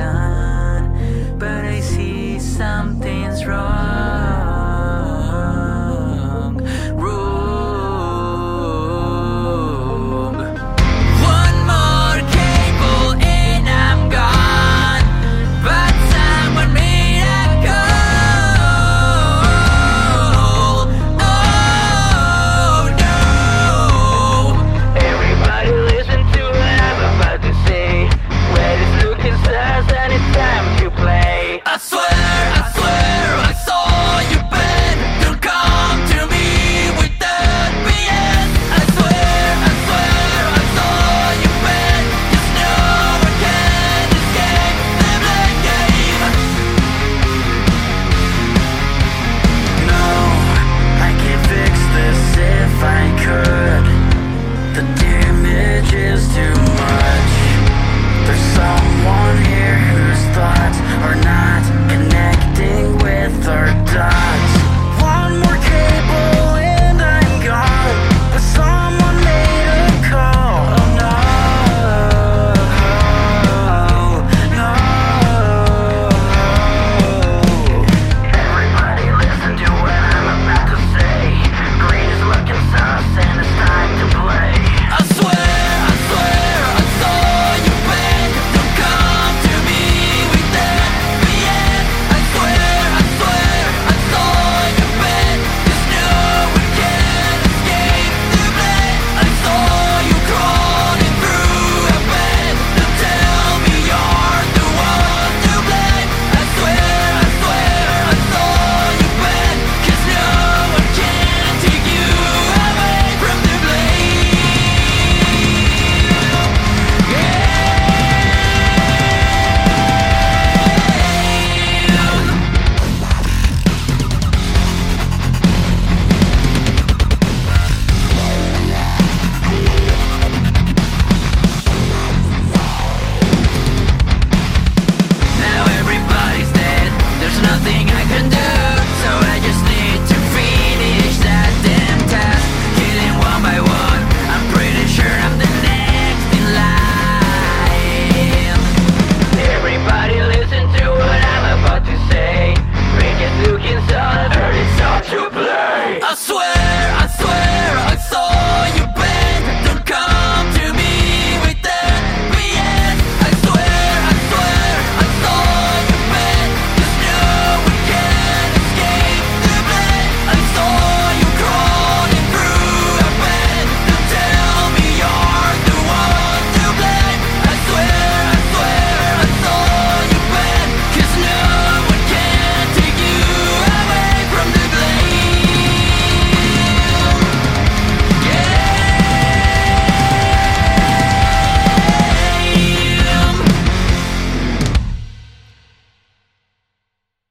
done, but I see some.